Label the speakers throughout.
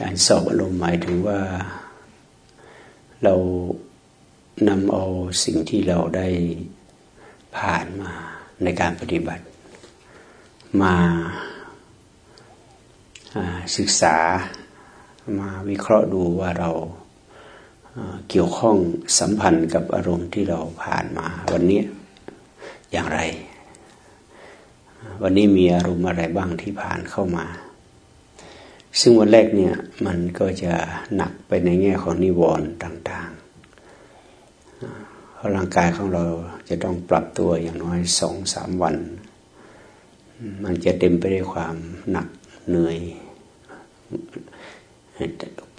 Speaker 1: การสอบอารมณ์หมายถึงว่า เรานำเอาสิ่งที่เราได้ผ่านมาในการปฏิบัติ มาศึกษามาวิเคราะห์ดูว่าเราเกี่ยวข้องสัมพันธ์กับอารมณ์ที่เราผ่านมา วันนี้อย่างไร วันนี้มีอารมณ์อะไรบ้างที่ผ่านเข้ามา ซึ่งวันแรกเนี่ยมันก็จะหนักไปในแง่ของนิวรณ์ต่างๆเพราะร่างกายของเราจะต้องปรับตัวอย่างน้อยสองสามวัน มันจะเต็มไปด้วยความหนักเหนื่อย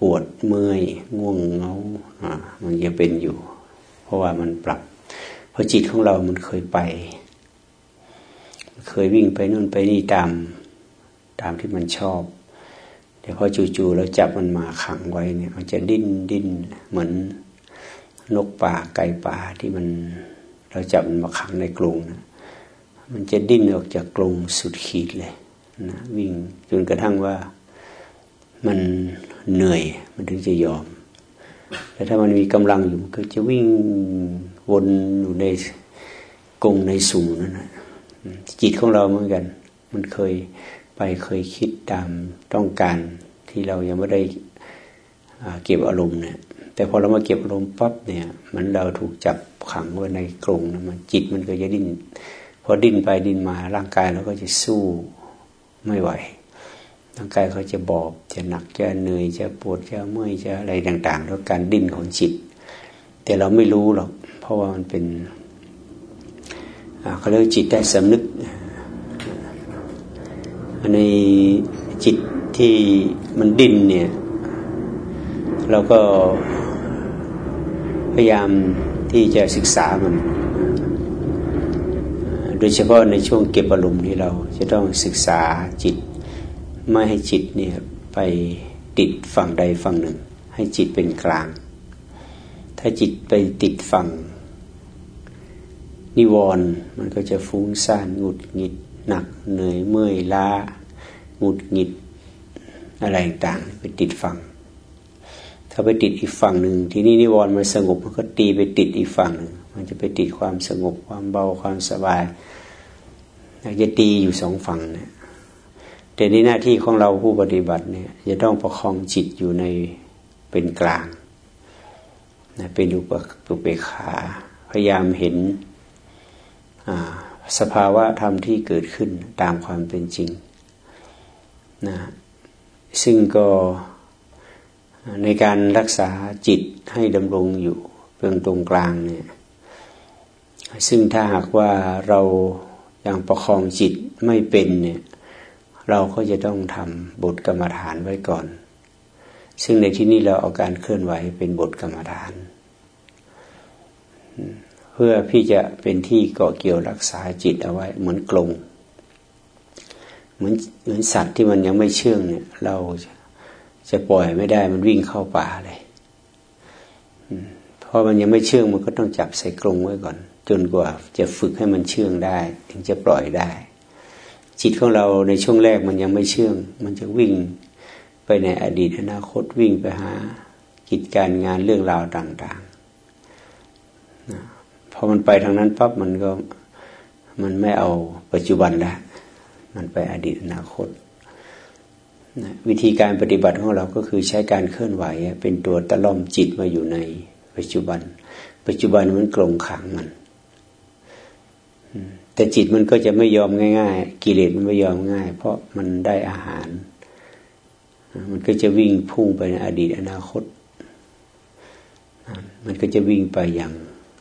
Speaker 1: ปวดเมื่อยง่วงเงามันจะเป็นอยู่ เพราะว่ามันปรับ เพราะจิตของเรามันเคยไป เคยวิ่งไปนู่นไปนี่ตาม ตามที่มันชอบ แต่พอจู่ๆเราจับมันมาขังไว้เนี่ย มันจะดิ้นดิ้นเหมือนนกป่าไก่ป่าที่มัน เราจับมันมาขังในกรงนะมันจะดิ้นออกจากกรงสุดขีดเลยนะวิ่งจนกระทั่งว่ามันเหนื่อยมันถึงจะยอม แต่ถ้ามันมีกำลังอยู่ก็จะวิ่งวนอยู่ในกรงในสูงนั่นนะจิตของเราเหมือนกัน มันเคย ไปเคยคิดตามต้องการที่เรายังไม่ได้เก็บอารมณ์เนี่ย แต่พอเรามาเก็บอารมณ์ปั๊บเนี่ยมันเราถูกจับขังไว้ในกรงนะมันจิตมันก็จะดิ้นพอดิ้นไปดิ้นมาร่างกายเราก็จะสู้ไม่ไหว ร่างกายเขาจะบอบจะหนักจะเหนื่อยจะปวดจะเมื่อยจะอะไรต่างๆแล้วยการดิ้นของจิต แต่เราไม่รู้หรอกเพราะว่ามันเป็นเขาเรียกจิตได้สำนึก ในจิตที่มันดิ้นเนี่ย เราก็พยายามที่จะศึกษามัน โดยเฉพาะในช่วงเก็บอารมณ์ที่เราจะต้องศึกษาจิต ไม่ให้จิตเนี่ยไปติดฝั่งใดฝั่งหนึ่ง ให้จิตเป็นกลาง ถ้าจิตไปติดฝั่งนิวรณ์มันก็จะฟุ้งซ่านหงุดหงิด หนักเหนื่อยเมื่อยล้าหงุดหงิดอะไรต่างไปติดฝั่ง ถ้าไปติดอีกฝั่งหนึ่ง ทีนี้นิวรณ์มันสงบมันก็ตีไปติดอีกฝั่งหนึ่งมันจะไปติดความสงบความเบาความสบายจะตีอยู่สองฝั่งเนี่ยแต่ในหน้าที่ของเราผู้ปฏิบัติเนี่ยจะต้องประคองจิตอยู่ในเป็นกลางนะเป็นอุปเบกขา พยายามเห็น สภาวะธรรมที่เกิดขึ้นตามความเป็นจริงนะซึ่งก็ในการรักษาจิตให้ดำรงอยู่เพียงตรงกลางเนี่ยซึ่งถ้าหากว่าเรายังประคองจิตไม่เป็นเนี่ยเราก็จะต้องทำบทกรรมฐานไว้ก่อน ซึ่งในที่นี้เราเอาการเคลื่อนไหวเป็นบทกรรมฐาน พื่อพี่จะเป็นที่เกาะเกี่ยวรักษาจิตเอาไว้ เหมือนกลงเหมือนเหมือนสัตว์ที่มันยังไม่เชื่องเนี่ย เราจะปล่อยไม่ได้มันวิ่งเข้าป่าเลยเพราะมันยังไม่เชื่องมันก็ต้องจับใส่กรงไว้ก่อน จนกว่าจะฝึกให้มันเชื่องได้ ถึงจะปล่อยได้ จิตของเราในช่วงแรกมันยังไม่เชื่อง มันจะวิ่งไปในอดีตอนาคตวิ่งไปหากิจการงานเรื่องราวต่าง ๆ อมันไปทางนั้นปั๊บมันก็มันไม่เอาปัจจุบันแล้วมันไปอดีตอนาคตนะวิธีการปฏิบัติของเราก็คือใช้การเคลื่อนไหว เป็นตัวตะล่อมจิตมาอยู่ในปัจจุบัน ปัจจุบันมันกลงขังมัน แต่จิตมันก็จะไม่ยอมง่าย ๆ กิเลสมันไม่ยอมง่าย เพราะมันได้อาหาร มันก็จะวิ่งพุ่งไปในอดีตอนาคต มันก็จะวิ่งไปอย่าง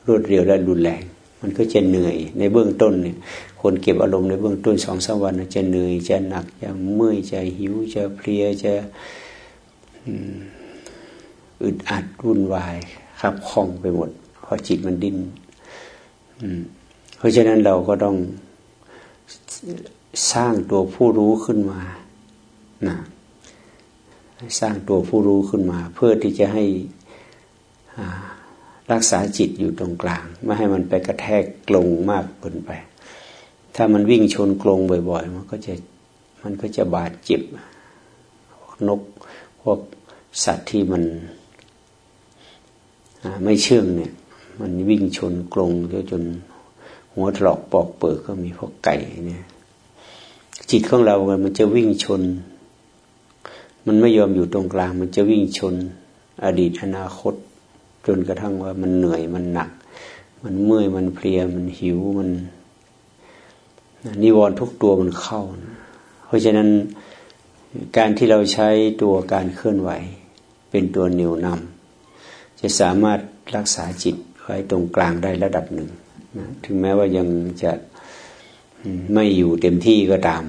Speaker 1: รวดเร็วและรุนแรง มันก็จะเหนื่อยในเบื้องต้นเนี่ยคนเก็บอารมณ์ในเบื้องต้นสองสามวันจะเหนื่อยจะหนักจะเมื่อยจะหิวจะเพลียจะอึดอัดวุ่นวายขับคล่องไปหมดเพราะจิตมันดิ้นเพราะฉะนั้นเราก็ต้องสร้างตัวผู้รู้ขึ้นมานะสร้างตัวผู้รู้ขึ้นมา เพื่อที่จะให้ รักษาจิตอยู่ตรงกลาง ไม่ให้มันไปกระแทกกลงมากเกินไป ถ้ามันวิ่งชนกลงบ่อย ๆ มันก็จะมันก็จะบาดเจ็บนกพวกสัตว์ที่มันไม่เชื่องเนี่ย มันวิ่งชนกรงจนหัวถลอกปอกเปิดก็มีพวกไก่เนี่ยจิตของเรา มันจะวิ่งชน มันไม่ยอมอยู่ตรงกลาง มันจะวิ่งชน อดีตอนาคต จนกระทั่งว่ามันเหนื่อยมันหนัก มันเมื่อยมันเพลียมันหิวมันนิวรณ์ทุกตัวมันเข้า เพราะฉะนั้นการที่เราใช้ตัวการเคลื่อนไหว เป็นตัวเหนี่ยวนำจะสามารถรักษาจิตไว้ตรงกลางได้ระดับหนึ่งนะถึงแม้ว่ายังจะไม่อยู่เต็มที่ก็ตาม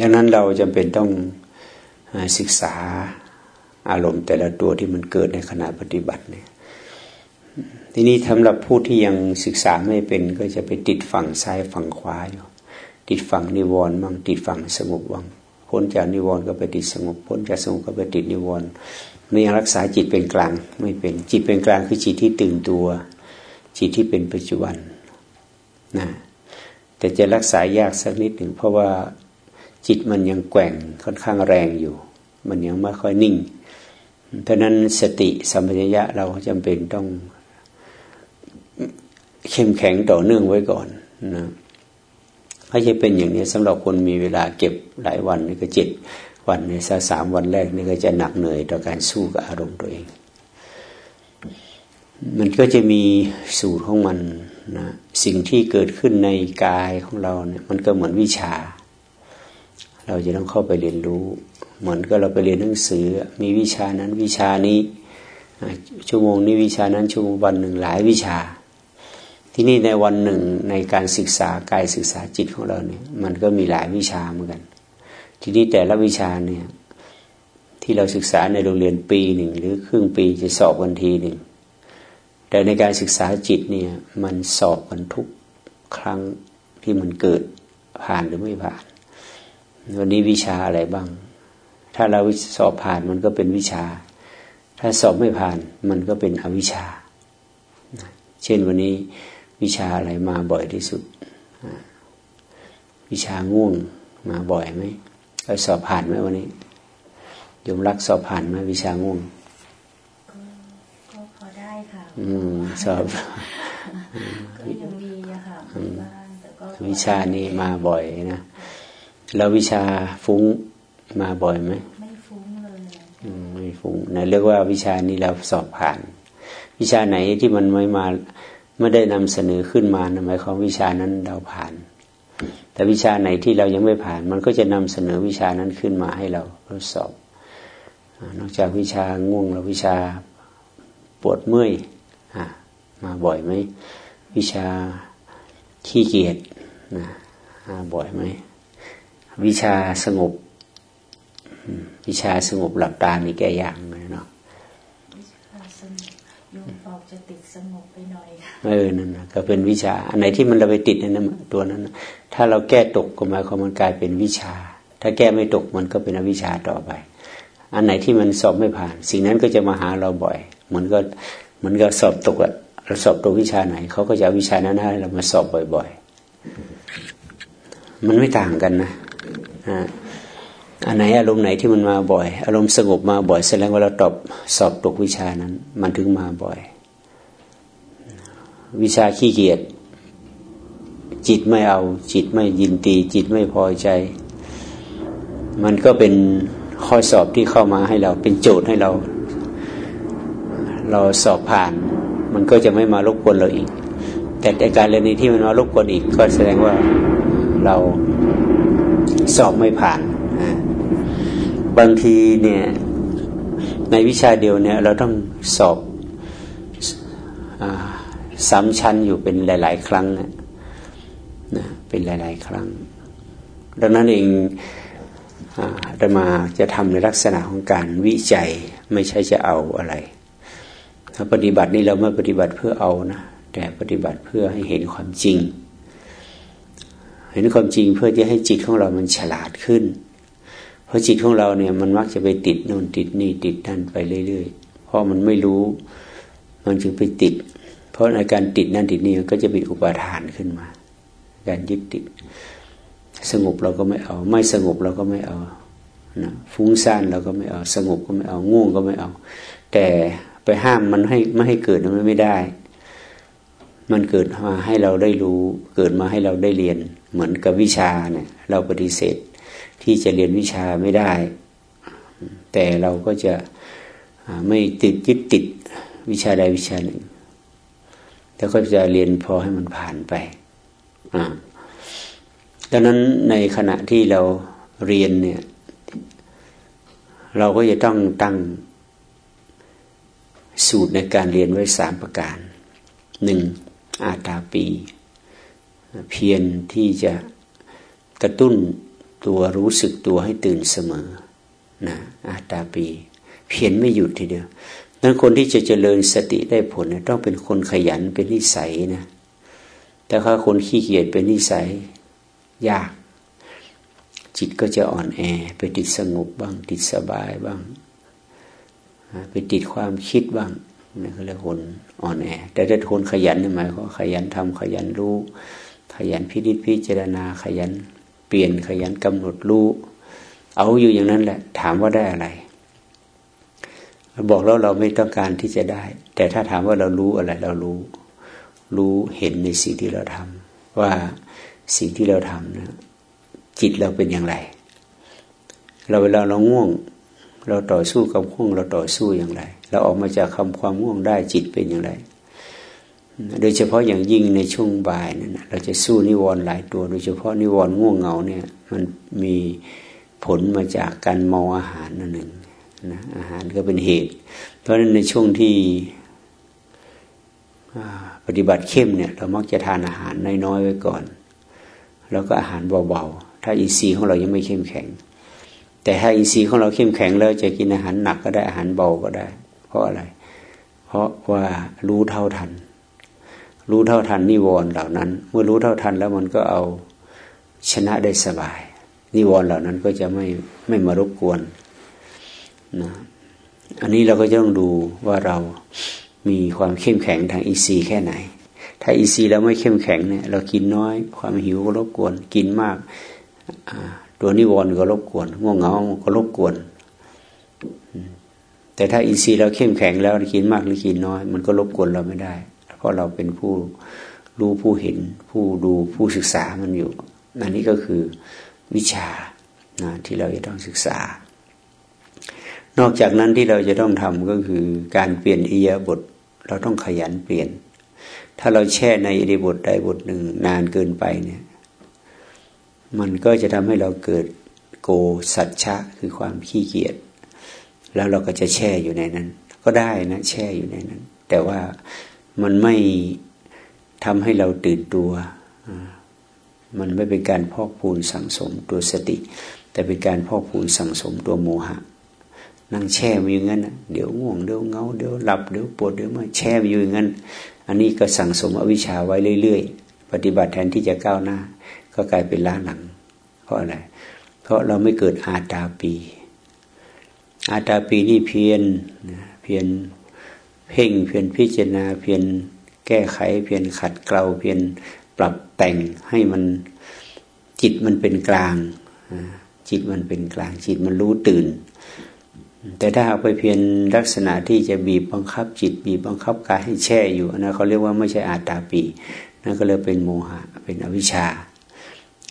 Speaker 1: ดังนั้นเราจำเป็นต้องศึกษา อารมณ์แต่ละตัวที่มันเกิดในขณะปฏิบัติเนี่ย ทีนี้สำหรับผู้ที่ยังศึกษาไม่เป็นก็จะไปติดฝั่งซ้ายฝั่งขวาอยู่ติดฝั่งนิวรณ์บ้างติดฝั่งสงบบ้างพ้นจากนิวรณ์ก็ไปติดสงบพ้นจากสงบก็ไปติดนิวรณ์ไม่ยังรักษาจิตเป็นกลาง ไม่เป็นจิตเป็นกลางคือจิตที่ตื่นตัว จิตที่เป็นปัจจุบันนะแต่จะรักษายากสักนิดหนึ่งเพราะว่าจิตมันยังแกว่งค่อนข้างแรงอยู่ มันยังไม่ค่อยนิ่ง เพราะนั้นสติสัมปชัญญะเราจำเป็นต้องเข้มแข็งต่อเนื่องไว้ก่อนนะไม่ใช่เป็นอย่างนี้สำหรับคนมีเวลาเก็บหลายวันนี่ก็เจ็ดวันในสักสามวันแรกนี่ก็จะหนักเหนื่อยต่อการสู้กับอารมณ์ตัวเอง มันก็จะมีสูตรของมันนะสิ่งที่เกิดขึ้นในกายของเราเนี่ยมันก็เหมือนวิชา เราจะต้องเข้าไปเรียนรู้ เหมือนก็เราไปเรียนหนังสือ มีวิชานั้นวิชานี้ชั่วโมงนี้วิชานั้นชั่วโมงวันหนึ่งหลายวิชา ที่นี่ในวันหนึ่งในการศึกษากายศึกษาจิตของเราเนี่ยมันก็มีหลายวิชาเหมือนกัน ทีนี้แต่ละวิชาเนี่ยที่เราศึกษาในโรงเรียนปีหนึ่งหรือครึ่งปีจะสอบวันทีหนึ่งแต่ในการศึกษาจิตเนี่ยมันสอบกันทุกครั้งที่มันเกิดผ่านหรือไม่ผ่าน วันนี้วิชาอะไรบ้าง ถ้าเราสอบผ่านมันก็เป็นวิชา ถ้าสอบไม่ผ่านมันก็เป็นอวิชชา เช่นวันนี้วิชาอะไรมาบ่อยที่สุด วิชาง่วงมาบ่อยไหมเราสอบผ่านไหมวันนี้ยมรักสอบผ่านไหมวิชาง่วง
Speaker 2: อืม
Speaker 1: ชอบ
Speaker 2: ก็ยังมีอะค่ะบ้างแต่ก็
Speaker 1: วิชานี้มาบ่อยนะ แล้ววิชาฟุ้ง มาบ่อยไห
Speaker 2: มไม่ฟุ้งเลย
Speaker 1: อืมไม่ฟุ้งนะเรียกว่าวิชานี้เราสอบผ่าน วิชาไหนที่มันไม่มาไม่ได้นำเสนอขึ้นมาหมายความวิชานั้นเราผ่าน แต่วิชาไหนที่เรายังไม่ผ่าน มันก็จะนำเสนอวิชานั้นขึ้นมาให้เราทดสอบ นอกจากวิชาง่วงแล้ววิชาปวดเมื่อยมาบ่อยไหมวิชาขี้เกียจนะมาบ่อยไหมวิชาสงบ วิชาสงบหลับตานี่แก่อย่างเลยเนาะ
Speaker 2: วิชาสงบโยมบอกจะติดสงบไปหน่อย
Speaker 1: เออนั่นนะก็เป็นวิชา อันไหนที่มันเราไปติดนั่นตัวนั้น ถ้าเราแก้ตกก็หมายความมันกลายเป็นวิชา ถ้าแก้ไม่ตกมันก็เป็นอวิชาต่อไป อันไหนที่มันสอบไม่ผ่าน สิ่งนั้นก็จะมาหาเราบ่อย เหมือนก็เหมือนกับสอบตกอะเราสอบตัววิชาไหนเขาก็จะเอาวิชานั้นให้เรามาสอบบ่อย ๆ มันไม่ต่างกันนะอั อันไหนอารมณ์ไหนที่มันมาบ่อย อารมณ์สงบมาบ่อยแสดงว่าเราตอบสอบตกวิชานั้น มันถึงมาบ่อย วิชาขี้เกียจจิตไม่เอา จิตไม่ยินดี จิตไม่พอใจ มันก็เป็นข้อสอบที่เข้ามาให้เรา เป็นโจทย์ให้เรา เราสอบผ่าน มันก็จะไม่มารบกวนเราอีก แต่ในการเรียนนี้ที่มันมารบกวนอีก ก็แสดงว่าเราสอบไม่ผ่าน บางทีเนี่ยในวิชาเดียวเนี่ยเราต้องสอบซ้ำชั้นอยู่เป็นหลาย ๆ ครั้งนะเป็นหลาย ๆ ครั้ง ดังนั้นเองจะมาจะทำในลักษณะของการวิจัยไม่ใช่จะเอาอะไร ถ้าปฏิบัตินี่เราไม่ปฏิบัติเพื่อเอานะแต่ปฏิบัติเพื่อให้เห็นความจริง เห็นความจริงเพื่อที่ให้จิตของเรามันฉลาดขึ้น ราะจิตของเราเนี่ย มันมักจะไปติดโน่นติดนี่ติดนั่นไปเรื่อยๆเพราะมันไม่รู้ มันจึงไปติด เพราะในการติดนั่นติดนี่ก็จะเป็นอุปาทานขึ้นมา การยึดติด สงบเราก็ไม่เอา ไม่สงบเราก็ไม่เอานะฟุ้งซ่านเราก็ไม่เอาสงบก็ไม่เอาง่วงก็ไม่เอา แต่ไปห้ามมันให้ไม่ให้เกิดมันไม่ได้ มันเกิดมาให้เราได้รู้ เกิดมาให้เราได้เรียน เหมือนกับวิชาเนี่ย เราปฏิเสธ ที่จะเรียนวิชาไม่ได้ แต่เราก็จะไม่ติดยึดติดวิชาใดวิชาหนึ่งแล้วก็จะเรียนพอให้มันผ่านไปดังนั้นในขณะที่เราเรียนเนี่ย เราก็จะต้องตั้งสูตรในการเรียนไว้สามประการหนึ่งอาตาปี เพียรที่จะกระตุ้น ตัวรู้สึกตัวให้ตื่นเสมอนะอาตาปี เพียรไม่หยุดทีเดียวนั้นคนที่จะเจริญสติได้ผลต้องเป็นคนขยันเป็นนิสัยนะแต่ถ้าคนขี้เกียจเป็นนิสัย ยาก จิตก็จะอ่อนแอ ไปติดสงบบ้าง ติดสบายบ้าง ไปติดความคิดบ้างนี่เขาเรียกคนอ่อนแอ แต่ถ้าคนขยันนี่หมายความขยันทำขยันรู้ ขยันพิจิตพิจารณาขยัน เปลี่ยนขยันกำหนดรู้ เอาอยู่อย่างนั้นแหละ ถามว่าได้อะไร บอกแล้วเราไม่ต้องการที่จะได้ แต่ถ้าถามว่าเรารู้อะไร เรารู้ รู้เห็นในสิ่งที่เราทำว่าสิ่งที่เราทำนะจิตเราเป็นอย่างไร เราเวลาเราง่วง เราต่อสู้กับง่วง เราต่อสู้อย่างไร เราออกมาจากคำความง่วงได้จิตเป็นอย่างไร โดยเฉพาะอย่างยิ่งในช่วงบ่ายนั่นเราจะสู้นิวรณ์หลายตัว โดยเฉพาะนิวรณ์ง่วงเหงาเนี่ย มันมีผลมาจากการเมาอาหารนั่นหนึ่งนะอาหารก็เป็นเหตุ เพราะฉะนั้นในช่วงที่ปฏิบัติเข้มเนี่ย เรามักจะทานอาหารน้อยๆไว้ก่อน แล้วก็อาหารเบาๆ ถ้าอินทรีย์ของเรายังไม่เข้มแข็ง แต่ถ้าอินทรีย์ของเราเข้มแข็งแล้วจะกินอาหารหนักก็ได้อาหารเบาก็ได้ เพราะอะไร เพราะว่ารู้เท่าทัน รู้เท่าทันนิวรณ์เหล่านั้น เมื่อรู้เท่าทันแล้วมันก็เอาชนะได้สบาย นิวรณ์เหล่านั้นก็จะไม่ไม่มารบกวนนะอันนี้เราก็ต้องดูว่าเรามีความเข้มแข็งทางอินทรีย์แค่ไหน ถ้าอินทรีย์เราไม่เข้มแข็งเนี่ย เรากินน้อย ความหิวก็รบกวน กินมาก ตัวนิวรณ์ก็รบกวนง่วงเหงาก็รบกวน แต่ถ้าอินทรีย์เราเข้มแข็งแล้วกินมากหรือกินน้อย มันก็รบกวนเราไม่ได้ เพราะเราเป็นผู้รู้ผู้เห็น ผู้ดูผู้ศึกษามันอยู่นั่นนี่ก็คือวิชานะที่เราจะต้องศึกษา นอกจากนั้นที่เราจะต้องทำก็คือการเปลี่ยนอิยาบท เราต้องขยันเปลี่ยน ถ้าเราแช่ในอิริบทใดบทหนึ่งนานเกินไปเนี่ย มันก็จะทำให้เราเกิดโกสัจฉะคือความขี้เกียจแล้วเราก็จะแช่อยู่ในนั้น ก็ได้นะแช่อยู่ในนั้น แต่ว่า มันไม่ทำให้เราตื่นตัว มันไม่เป็นการพอกพูนสั่งสมตัวสติ แต่เป็นการพอกพูนสั่งสมตัวโมหะ นั่งแช่อยู่อย่างนั้นเดี๋ยวง่วงเดี๋ยวเงาเดี๋ยวหลับเดี๋ยวปวดเดี๋ยวมาแช่อยู่อย่างนั้น อันนี้ก็สั่งสมอวิชชาไว้เรื่อยๆ ปฏิบัติแทนที่จะก้าวหน้า ก็กลายเป็นล้าหลัง เพราะอะไร เพราะเราไม่เกิดอาตาปี อาตาปีนี่เพียนเพียน เพ่งเพียนพิจารณาเพียนแก้ไขเพียนขัดเกลาเพียนปรับแต่งให้มันจิตมันเป็นกลาง จิตมันเป็นกลาง จิตมันรู้ตื่น แต่ถ้าเอาไปเพียงลักษณะที่จะบีบบังคับ จิตบีบบังคับกายให้แช่อยู่นะเขาเรียกว่าไม่ใช่อาตาปีนั่นก็เลยเป็นโมหะเป็นอวิชชา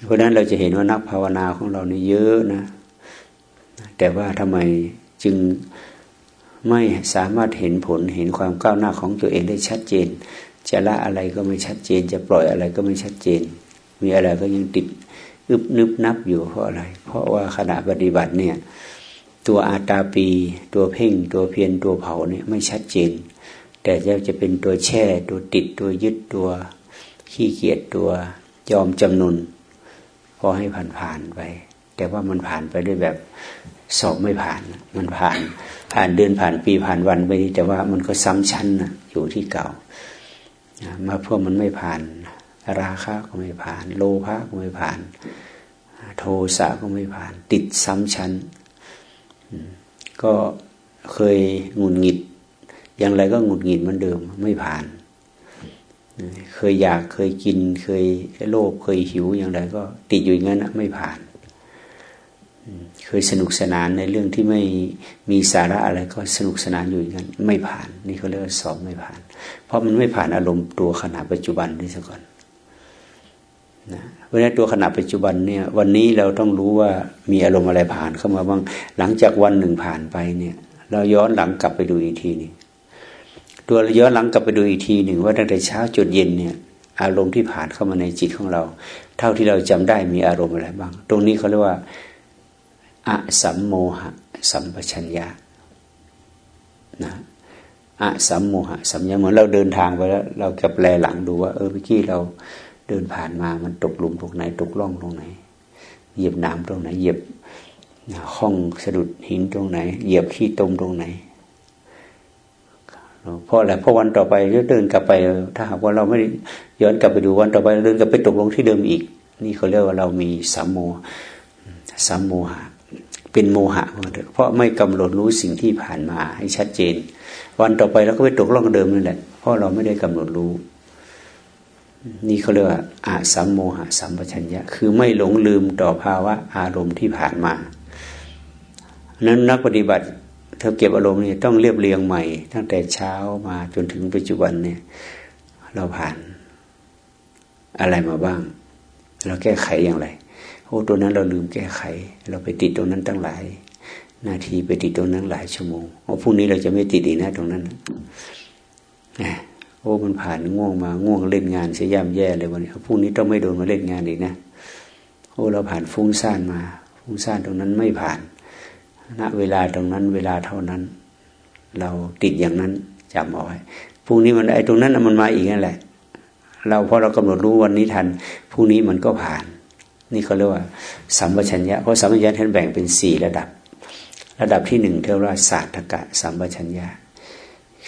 Speaker 1: เพราะนั้นเราจะเห็นว่านักภาวนาของเรานี่เยอะนะ แต่ว่าทำไมจึง ไม่สามารถเห็นผลเห็นความก้าวหน้าของตัวเองได้ชัดเจน จะละอะไรก็ไม่ชัดเจน จะปล่อยอะไรก็ไม่ชัดเจน มีอะไรก็ยังติดอึบนึบนับอยู่เพราะอะไร เพราะว่าขณะปฏิบัติเนี่ยตัวอาตาปี ตัวเพ่ง ตัวเพียนตัวเผาเนี่ยไม่ชัดเจน แต่จะจะเป็นตัวแช่ ตัวติดตัวยึดตัวขี้เกียจตัวยอมจำนนพอให้ผ่านผ่านไป แต่ว่ามันผ่านไปด้วยแบบ สอบไม่ผ่าน มันผ่าน ผ่านเดือนผ่านปีผ่านวันไปแต่ว่ามันก็ซ้ำชั้นนะอยู่ที่เก่ามาเพื่อมันไม่ผ่าน ราคะก็ไม่ผ่าน โลภะก็ไม่ผ่าน โทสะก็ไม่ผ่าน ติดซ้ำชั้น ก็เคยหงุดหงิด อย่างไรก็หงุดหงิดเหมือนเดิมไม่ผ่าน เคยอยากเคยกิน เคยโลภเคยหิวอย่างไรก็ติดอยู่อย่างนั้นไม่ผ่าน เคยสนุกสนานในเรื่องที่ไม่มีสาระอะไรก็สนุกสนานอยู่อย่างนั้นไม่ผ่าน นี่เขาเรียกว่าสอบไม่ผ่าน เพราะมันไม่ผ่านอารมณ์ตัวขณะปัจจุบันนี่ซะก่อนนะเพราะนั้นตัวขณะปัจจุบันเนี่ย วันนี้เราต้องรู้ว่ามีอารมณ์อะไรผ่านเข้ามาบ้างหลังจากวันหนึ่งผ่านไปเนี่ย เราย้อนหลังกลับไปดูอีกทีนึงตัวย้อนหลังกลับไปดูอีกทีหนึ่งว่าตั้งแต่เช้าจนเย็นเนี่ย อารมณ์ที่ผ่านเข้ามาในจิตของเรา เท่าที่เราจำได้มีอารมณ์อะไรบ้าง ตรงนี้เขาเรียกว่า อสัมโมหะ สัมปชัญญะนะอะสัมโมหะสัมยาเหมือนเราเดินทางไปแล้ว เรากับแลหลังดูว่า เออเมื่อกี้เราเดินผ่านมามันตกหลุมตรงไหนตกร่องตรงไหน เหยียบน้ำตรงไหน เหยียบห้องสะดุดหินตรงไหน เหยียบขี้ตมตรงไหนเพราะอะไรเพราะวันต่อไปเดินกลับไป ถ้าหากว่าเราไม่ย้อนกลับไปดูวันต่อไปเดินกลับไปตกลงที่เดิมอีก นี่เขาเรียกว่าเรามีสัมโมสัมโมหะ เป็นโมหะเพราะไม่กำหนดรู้สิ่งที่ผ่านมาให้ชัดเจน วันต่อไปเราก็ไปตกล่องเดิมนั่นแหละเพราะเราไม่ได้กำหนดรู้ นี่เขาเรียกว่าอาสัมโมหะสัมปชัญญะ คือไม่หลงลืมต่อภาวะอารมณ์ที่ผ่านมา นั้นนักปฏิบัติเธอเก็บอารมณ์นี่ต้องเรียบเรียงใหม่ ตั้งแต่เช้ามาจนถึงปัจจุบันเนี่ย เราผ่านอะไรมาบ้าง เราแก้ไขอย่างไรโอ้ตัวนั้นเราลืมแก้ไข เราไปติดตรงนั้นตั้งหลาย นาทีไปติดตรงนั้นหลายชั่วโมงโอ้พรุ่งนี้เราจะไม่ติดอีกนะตรงนั้นนะโอ้มันผ่านง่วงมาง่วงเล่นงานเสียย่ำแย่เลยวันนี้พรุ่งนี้ต้องไม่โดนมาเล่นงานอีกนะโอ้เราผ่านฟุ้งซ่านมาฟุ้งซ่านตรงนั้นไม่ผ่านณเวลาตรงนั้นเวลาเท่านั้น เราติดอย่างนั้นจำเอาไว้พรุ่งนี้มันไอ้ตรงนั้นมันมาอีกนั่นแหละ เราพอเรากำหนดรู้วันนี้ทันพรุ่งนี้มันก็ผ่าน นี่เขาเรียกว่าสัมปชัญญะเพราะสัมปชัญญะท่านแบ่งเป็นสี่ระดับ ระดับที่หนึ่งเรียกว่าศาสตกะสัมปชัญญะ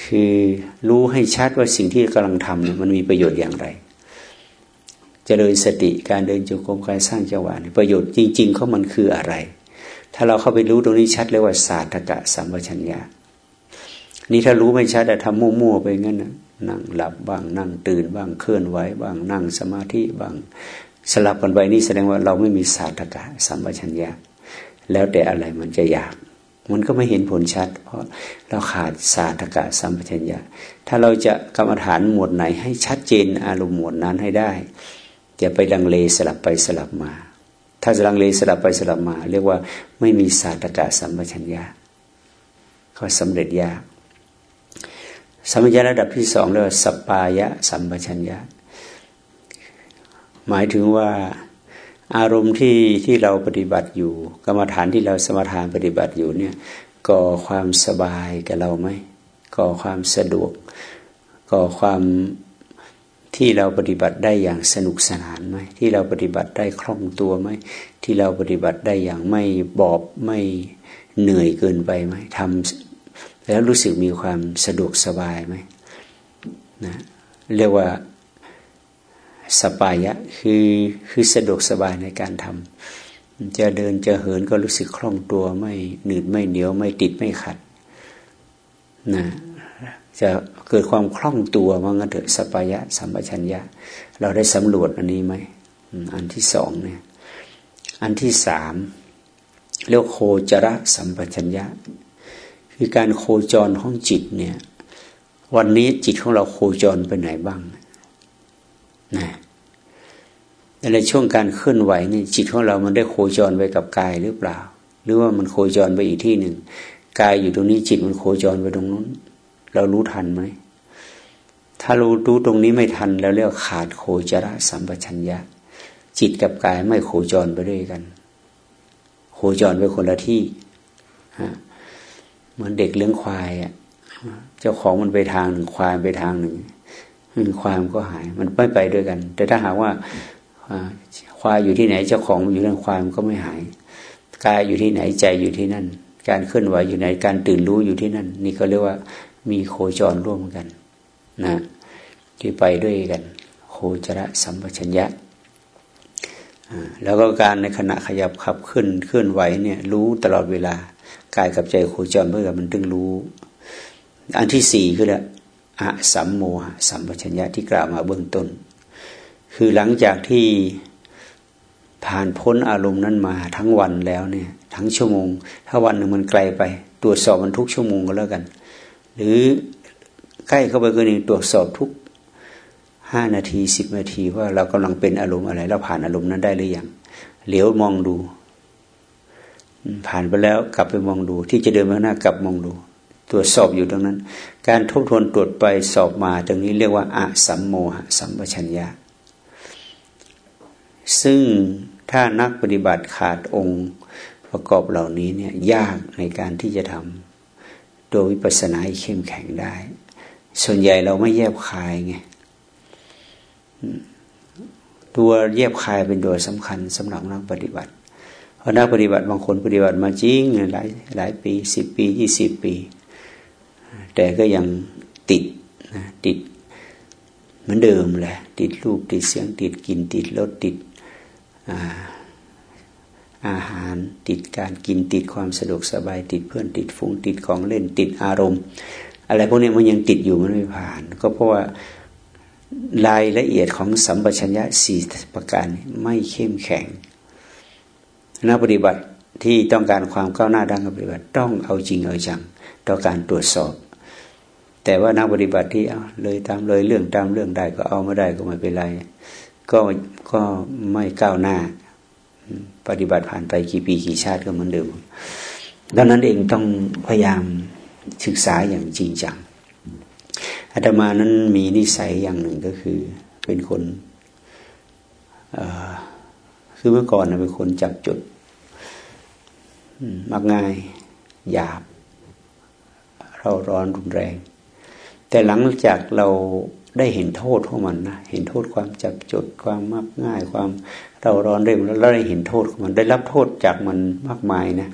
Speaker 1: คือรู้ให้ชัดว่าสิ่งที่กำลังทำเนี่ยมันมีประโยชน์อย่างไรจเจริญสติการเดินจงกรมการสร้างจังหวะประโยชน์จริง ๆ เขามันคืออะไร ถ้าเราเข้าไปรู้ตรงนี้ชัดเรียกว่าศาสตกะสัมปชัญญะนี่ถ้ารู้ไม่ชัดแต่ทำมั่วๆไปงั้นนะ นั่งหลับบ้างนั่งตื่นบ้างเคลื่อนไหวบ้างนั่งสมาธิบ้างสลับกันไปนี่แสดงว่าเราไม่มีศาสตกะสัมปชัญญะแล้วแต่อะไรมันจะอยาก มันก็ไม่เห็นผลชัด เพราะเราขาดศาสตกะสัมปชัญญะถ้าเราจะกรรมฐานหมวดไหน ให้ชัดเจนอารมณ์หมวดนั้นให้ได้จะไปดังเลสลับไปสลับมา ถ้าจะลังเลสลับไปสลับมา เรียกว่าไม่มีศาสตกะสัมปชัญญะก็สำเร็จยาก สัมปชัญญะระดับที่สองเรียกว่าสปายะสัมปชัญญะ หมายถึงว่าอารมณ์ที่ที่เราปฏิบัติอยู่ กรรมฐานที่เราสมทานปฏิบัติอยู่เนี่ยก่อความสบายกับเราไหมก่อความสะดวก ก่อความที่เราปฏิบัติได้อย่างสนุกสนานไหมที่เราปฏิบัติได้คล่องตัวไหมที่เราปฏิบัติได้อย่างไม่บอบไม่เหนื่อยเกินไปไหมทำ แล้วรู้สึกมีความสะดวกสบายไหมนะเรียกว่าสปายะคือคือสะดวกสบายในการทำจะเดินจะเหินก็รู้สึกคล่องตัวไม่หนืดไม่เหนียวไม่ติดไม่ขัดนะจะเกิดความคล่องตัวว่างั้นเถอะสปายะสัมปชัญญะ เราได้สำรวจอันนี้ไหมอันที่สองเนี่ย อันที่สามเรียกโคจระสัมปชัญญะ คือการโคจรของจิตเนี่ย วันนี้จิตของเราโคจรไปไหนบ้างนะในช่วงการเคลื่อนไหวนี่จิตของเรามันได้โคจรไปกับกายหรือเปล่า หรือว่ามันโคจรไปอีกที่หนึ่งกายอยู่ตรงนี้จิตมันโคจรไปตรงนู้น เรารู้ทันไหมถ้ารู้รู้ตรงนี้ไม่ทันแล้วเรียกขาดโคจรสัมปชัญญะ จิตกับกายไม่โคจรไปด้วยกัน โคจรไปคนละที่ฮะ เหมือนเด็กเลี้ยงควายอะเจ้าของมันไปทางหนึ่งควายไปทางหนึ่งควายมันก็หาย มันไม่ไปด้วยกัน แต่ถ้าหากว่าควายอยู่ที่ไหน เจ้าของอยู่นั่นควายมันก็ไม่หายกายอยู่ที่ไหนใจอยู่ที่นั่น การเคลื่อนไหวอยู่ไหนการตื่นรู้อยู่ที่นั่น นี่ก็เรียกว่ามีโคจรร่วมกัน นะที่ไปด้วยกัน โคจรสัมปชัญญะแล้วก็การในขณะขยับขับขึ้นเคลื่อนไหวเนี่ย รู้ตลอดเวลา กายกับใจโคจรเพื่อมันตึงรู้ อันที่สี่คือละอะสัมโมหะสัมปชัญญะที่กล่าวมาเบื้องต้น คือหลังจากที่ผ่านพ้นอารมณ์นั้นมาทั้งวันแล้วเนี่ยทั้งชั่วโมง ถ้าวันหนึ่งมันไกลไป ตรวจสอบมันทุกชั่วโมงก็แล้วกัน หรือใกล้เข้าไปก็หนี่งตรวจสอบทุกห้านาทีสิบนาทีว่าเรากำลังเป็นอารมณ์อะไรเราผ่านอารมณ์นั้นได้หรือยังเหลียวมองดู ผ่านไปแล้วกลับไปมองดู ที่จะเดินไปข้างหน้ากลับมองดู ตรวจสอบอยู่ตรงนั้น การทบทวนตรวจไปสอบมาตรงนี้เรียกว่าอะสัมโมหะสัมปชัญญะ ซึ่งถ้านักปฏิบัติขาดองค์ประกอบเหล่านี้เนี่ยยากในการที่จะทำโดยวิปัสสนาเข้มแข็งได้ ส่วนใหญ่เราไม่แยบคายไงตัวเยียบคายเป็นตัวสำคัญสำหรับนักปฏิบัติ ราะนักปฏิบัติบางคนปฏิบัติมาจริงหลายหลายปีสิบปียี่สิบปี แต่ก็ยังติดนะติดเหมือนเดิมแหละ ติดรูปติดเสียงติดกลิ่นติดรสติดอาอาหารติดการกินติดความสะดวกสบายติดเพื่อนติดฝูงติดของเล่นติดอารมณ์ อะไรพวกนี้มันยังติดอยู่มันไม่ผ่าน ก็เพราะว่ารายละเอียดของสัมปชัญญะสี่ประการไม่เข้มแข็ง นักปฏิบัติที่ต้องการความก้าวหน้าด้านการปฏิบัติต้องเอาจริงเอาจังต่อการตรวจสอบ แต่ว่านักปฏิบัติที่เอาเลยตามเลยเรื่องตามเรื่องได้ก็เอาไม่ได้ก็ไม่เป็นไร ก็ก็ไม่ก้าวหน้า ปฏิบัติผ่านไปกี่ปีกี่ชาติก็เหมือนเดิมดังนั้นเองต้องพยายามศึกษาอย่างจริงจังอาตมานั้นมีนิสัยอย่างหนึ่งก็คือ เป็นคน คือเมื่อก่อนเป็นคนจับจุดมักง่าย หยาบ เราร้อนรุนแรง แต่หลังจากเราได้เห็นโทษของมันนะเห็นโทษความจับจุดความมักง่าย ความเราร้อนเร็วแล้วเราได้เห็นโทษของมัน ได้รับโทษจากมันมากมายนะ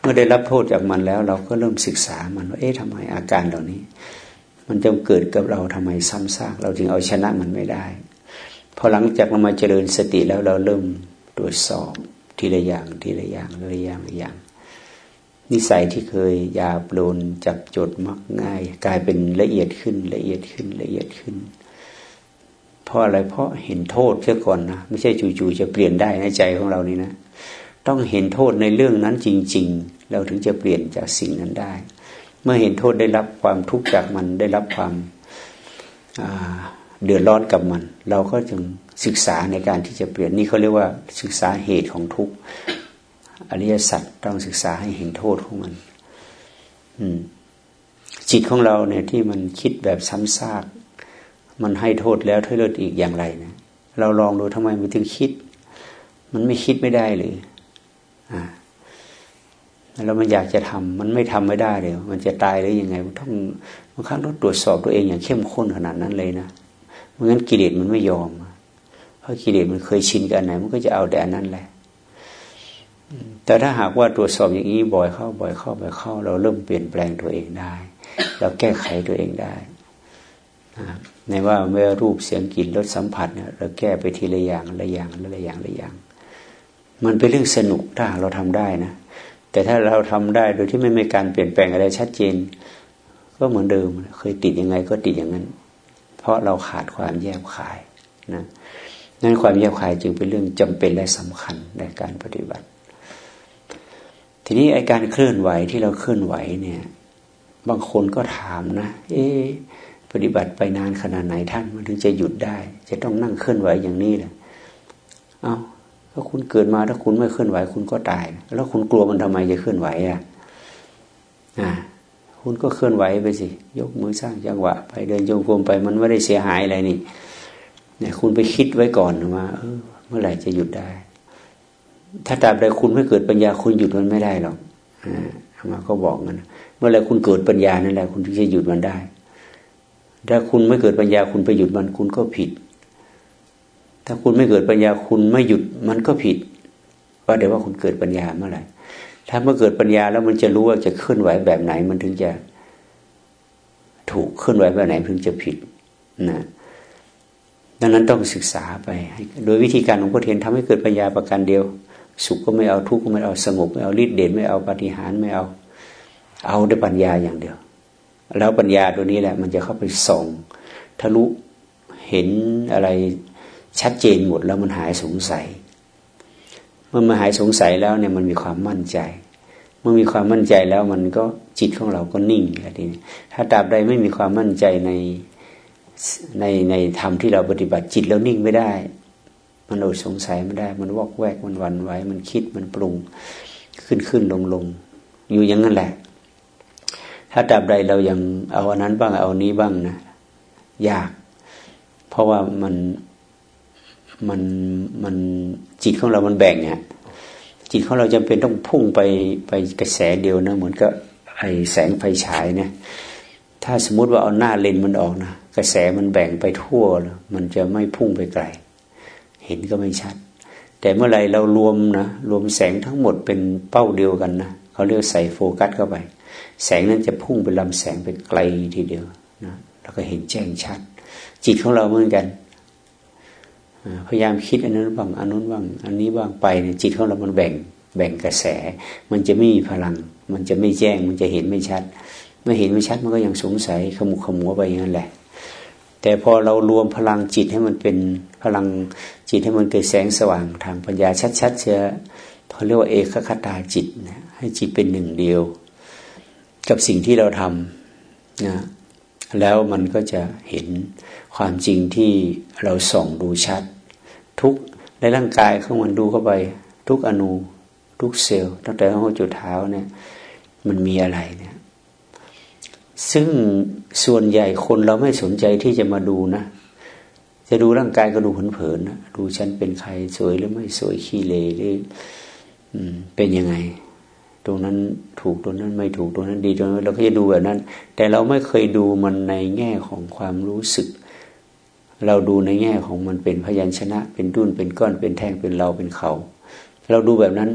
Speaker 1: เมื่อได้รับโทษจากมันแล้ว เราก็เริ่มศึกษามันว่าเอ๊ะทำไมอาการเหล่านี้ มันจะเกิดกับเราทำไมซ้ำซากเราจึงเอาชนะมันไม่ได้ พอหลังจากเรามาเจริญสติแล้วเราเริ่มตรวจสอบทีละอย่างทีละอย่างทีละอย่างอย่าง นิสัยที่เคยยาโปลนจับจดมักง่าย กลายเป็นละเอียดขึ้นละเอียดขึ้นละเอียดขึ้น เพราะอะไรเพราะเห็นโทษเสียก่อนนะไม่ใช่จู่ๆจะเปลี่ยนได้ในใจของเรานี่นะ ต้องเห็นโทษในเรื่องนั้นจริง ๆ เราถึงจะเปลี่ยนจากสิ่งนั้นได้ เมื่อเห็นโทษได้รับความทุกข์จากมันได้รับความ เดือดร้อนกับมัน เราก็จึงศึกษาในการที่จะเปลี่ยนนี่เขาเรียกว่าศึกษาเหตุของทุกข์อริยสัจต้องศึกษาให้เห็นโทษของมัน อืม จิตของเราเนี่ยที่มันคิดแบบซ้ำซาก มันให้โทษแล้วถ้าเลิศอีกอย่างไรนะเราลองดูทำไมมันถึงคิด มันไม่คิดไม่ได้หรืออ่าแล้วมันอยากจะทำมันไม่ทำไม่ได้เลย มันจะตายหรือยังไง มันต้องบางครั้งต้องตรวจสอบตัวเองอย่างเข้มข้นขนาดนั้นเลยนะ ราะงั้นกิเลสมันไม่ยอม เพราะกิเลสมันเคยชินกับอันไหน มันก็จะเอาแต่อันนั้นแหละ แต่ถ้าหากว่าตรวจสอบอย่างนี้บ่อยเข้า บ่อยเข้า บ่อยเข้า เราเริ่มเปลี่ยนแปลงตัวเองได้ เราแก้ไขตัวเองได้ในว่าเมื่อรูปเสียงกลิ่นรสสัมผัสเนี่ยเราแก้ไปทีละอย่างละอย่างละอย่างละอย่าง มันเป็นเรื่องสนุกถ้าเราทำได้นะ แต่ถ้าเราทำได้โดยที่ไม่มีการเปลี่ยนแปลงอะไรชัดเจน ก็เหมือนเดิม เคยติดยังไงก็ติดอย่างนั้น เพราะเราขาดความแยบคายนะนั่นความแยบคายจึงเป็นเรื่องจำเป็นและสำคัญในการปฏิบัติ ทีนี้ไอการเคลื่อนไหวที่เราเคลื่อนไหวเนี่ย บางคนก็ถามนะ เอ๊ปฏิบัติไปนานขนาดไหนท่านมันถึงจะหยุดได้ จะต้องนั่งเคลื่อนไหวอย่างนี้เลยเอาถ้าคุณเกิดมาถ้าคุณไม่เคลื่อนไหว คุณก็ตาย แล้วคุณกลัวมันทำไมจะเคลื่อนไหวอะ อ่า คุณก็เคลื่อนไหวไปสิ ยกมือสร้างจังหวะ ไปเดินโยกมไปมันไม่ได้เสียหายอะไรนี่เนี่ยคุณไปคิดไว้ก่อนว่าเออ เมื่อไหร่จะหยุดได้ ถ้าตราบใดคุณไม่เกิดปัญญาคุณหยุดมันไม่ได้หรอกอ่ามาก็บอกกันเมื่อไรคุณเกิดปัญญานั่นแหละคุณถึงจะหยุดมันได้ ถ้าคุณไม่เกิดปัญญาคุณไปหยุดมันคุณก็ผิด ถ้าคุณไม่เกิดปัญญาคุณไม่หยุดมันก็ผิดว่าเดี๋ยวว่าคุณเกิดปัญญาเมื่อไหร่ ถ้าเมื่อเกิดปัญญาแล้วมันจะรู้ว่าจะเคลื่อนไหวแบบไหน มันถึงจะถูกเคลื่อนไหวแบบไหนถึงจะผิดนะดังนั้นต้องศึกษาไป โดยวิธีการของพระเทียนทำให้เกิดปัญญาประการเดียว สุขก็ไม่เอาทุกข์ก็ไม่เอาสงบไม่เอาฤทธิ์เดชไม่เอาปฏิหารไม่เอา เอาด้วยปัญญาอย่างเดียว แล้วปัญญาตัวนี้แหละ มันจะเข้าไปส่องทะลุเห็นอะไรชัดเจนหมดแล้วมันหายสงสัย เมื่อมาหายสงสัยแล้วเนี่ยมันมีความมั่นใจ เมื่อมีความมั่นใจแล้วมันก็จิตของเราก็นิ่งแล้วทีนี้ถ้าตราบใดไม่มีความมั่นใจในในในธรรมที่เราปฏิบัติจิตแล้วนิ่งไม่ได้ มันอดสงสัยไม่ได้ มันวอกแวกมันวันไหวมันคิดมันปรุงขึ้นขึ้นลงลงอยู่อย่างนั้นแหละ ถ้าตราบใดเรายังเอาอันนั้นบ้างเอานี้บ้างนะยาก เพราะว่ามัน มันมันจิตของเรามันแบ่งอะจิตของเราจำเป็นต้องพุ่งไปไปกระแสเดียวนะเหมือนกับไอแสงไฟฉายเนี่ยถ้าสมมุติว่าเอาหน้าเลนมันออกนะกระแสมันแบ่งไปทั่ว มันจะไม่พุ่งไปไกล เห็นก็ไม่ชัด แต่เมื่อไรเรารวมนะรวมแสงทั้งหมดเป็นเป้าเดียวกันนะเขาเรียกใส่โฟกัสเข้าไป แสงนั้นจะพุ่งไปลำแสงไปไกลทีเดียวนะแล้วก็เห็นแจ้งชัด จิตของเราเหมือนกัน พยายามคิดอันนั้นบ้างอันนู้นบ้างอันนี้บ้างไปเนี่ยจิตของเรามันแบ่งแบ่งกระแส มันจะไม่มีพลัง มันจะไม่แจ้ง มันจะเห็นไม่ชัด เมื่อเห็นไม่ชัดมันก็ยังสงสัยขมุขมัวไปอย่างนั้นแหละ แต่พอเรารวมพลังจิตให้มันเป็นพลังจิตให้มันเกิดแสงสว่างทางปัญญาชัดๆเชื่อเขาเรียกว่าเอกคตาจิตนะให้จิตเป็นหนึ่งเดียว กับสิ่งที่เราทำนะแล้วมันก็จะเห็น ความจริงที่เราส่องดูชัด ทุกในร่างกายของมันดูเข้าไป ทุกอนูทุกเซลล์ตั้งแต่หัวจุดเท้าเนี่ย มันมีอะไรเนี่ย ซึ่งส่วนใหญ่คนเราไม่สนใจที่จะมาดูนะจะดูร่างกายก็ดูเผินๆนะดูฉันเป็นใครสวยหรือไม่สวยขี้เลหรือเป็นยังไง ตรงนั้นถูกตรงนั้นไม่ถูกตรงนั้นดีตรงนั้นเราก็จะดูแบบนั้น แต่เราไม่เคยดูมันในแง่ของความรู้สึก เราดูในแง่ของมันเป็นพยัญชนะ เป็นดุนเป็นก้อนเป็นแท่งเป็นเราเป็นเขา เราดูแบบนั้น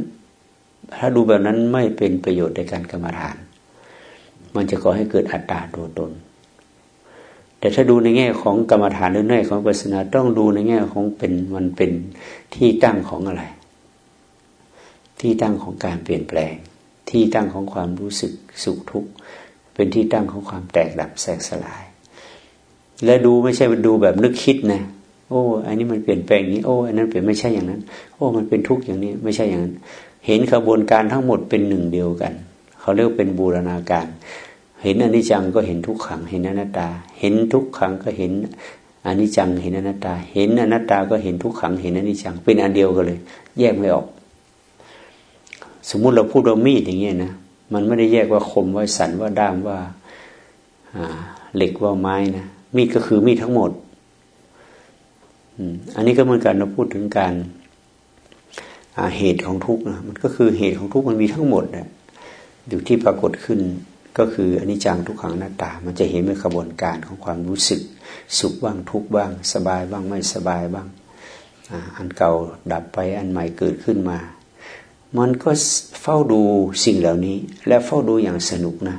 Speaker 1: ถ้าดูแบบนั้นไม่เป็นประโยชน์ในการกรรมฐาน มันจะก่อให้เกิดอัตตาตัวตน แต่ถ้าดูในแง่ของกรรมฐานหรือในของปัสนาต้องดูในแง่ของเป็นมันเป็นที่ตั้งของอะไร ที่ตั้งของการเปลี่ยนแปลง ที่ตั้งของความรู้สึกสุขทุกข์เป็นที่ตั้งของความแตกดับแสกสลาย และดูไม่ใช่ดูแบบนึกคิดนะโอ้ อันนี้มันเปลี่ยนแปลงนี้ โอ้อันนั้นเปลี่ยนไม่ใช่อย่างนั้น โอ้ มันเป็นทุกข์อย่างนี้ ไม่ใช่อย่างนั้น เห็นขบวนการทั้งหมดเป็นหนึ่งเดียวกัน เขาเรียกเป็นบูรณาการ เห็นอนิจจังก็เห็นทุกขัง เห็นอนัตตา เห็นทุกขังก็เห็นอนิจจัง เห็นอนัตตา เห็นอนัตตาก็เห็นทุกขัง เห็นอนิจจัง เป็นอันเดียวกันเลย แยกไม่ออก สมมุติเราพูดว่ามีดอย่างเงี้ยนะ มันไม่ได้แยกว่าคมว่าสันว่าด้ามว่าเหล็กว่าไม้นะ มีดก็คือมีดทั้งหมดอันนี้ก็เหมือนกันเราพูดถึงการเหตุของทุกข์นะมันก็คือเหตุของทุกข์มันมีทั้งหมดนะอยู่ที่ปรากฏขึ้นก็คืออนิจจังทุกขังหน้าตา มันจะเห็นเป็นกระบวนการของความรู้สึก สุขบ้างทุกข์บ้าง สบายบ้างไม่สบายบ้างอันเก่าดับไปอันใหม่เกิดขึ้นมา มันก็เฝ้าดูสิ่งเหล่านี้ และเฝ้าดูอย่างสนุกนะ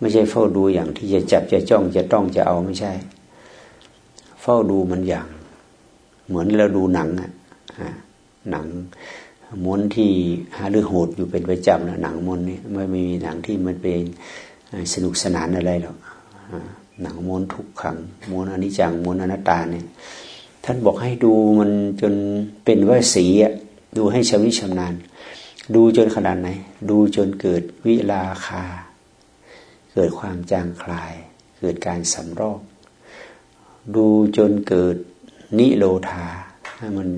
Speaker 1: ไม่ใช่เฝ้าดูอย่างที่จะจับจะจ้องจะต้องจะเอาไม่ใช่ เฝ้าดูมันอย่าง เหมือนเราดูหนังอะหนังม้วนที่หาเรื่องโหดอยู่เป็นประจำนะหนังม้วนนี้ไม่มีหนังที่มันเป็นสนุกสนานอะไรหรอกหนังม้วนทุกขังม้วนอนิจจังม้วนอนัตตาเนี่ย ท่านบอกให้ดูมันจนเป็นว่าสีอะดูให้ชำนิชำนาญ ดูจนขนาดไหน ดูจนเกิดวิลาคา เกิดความจางคลาย เกิดการสำรอก ดูจนเกิดนิโรธาให้มัน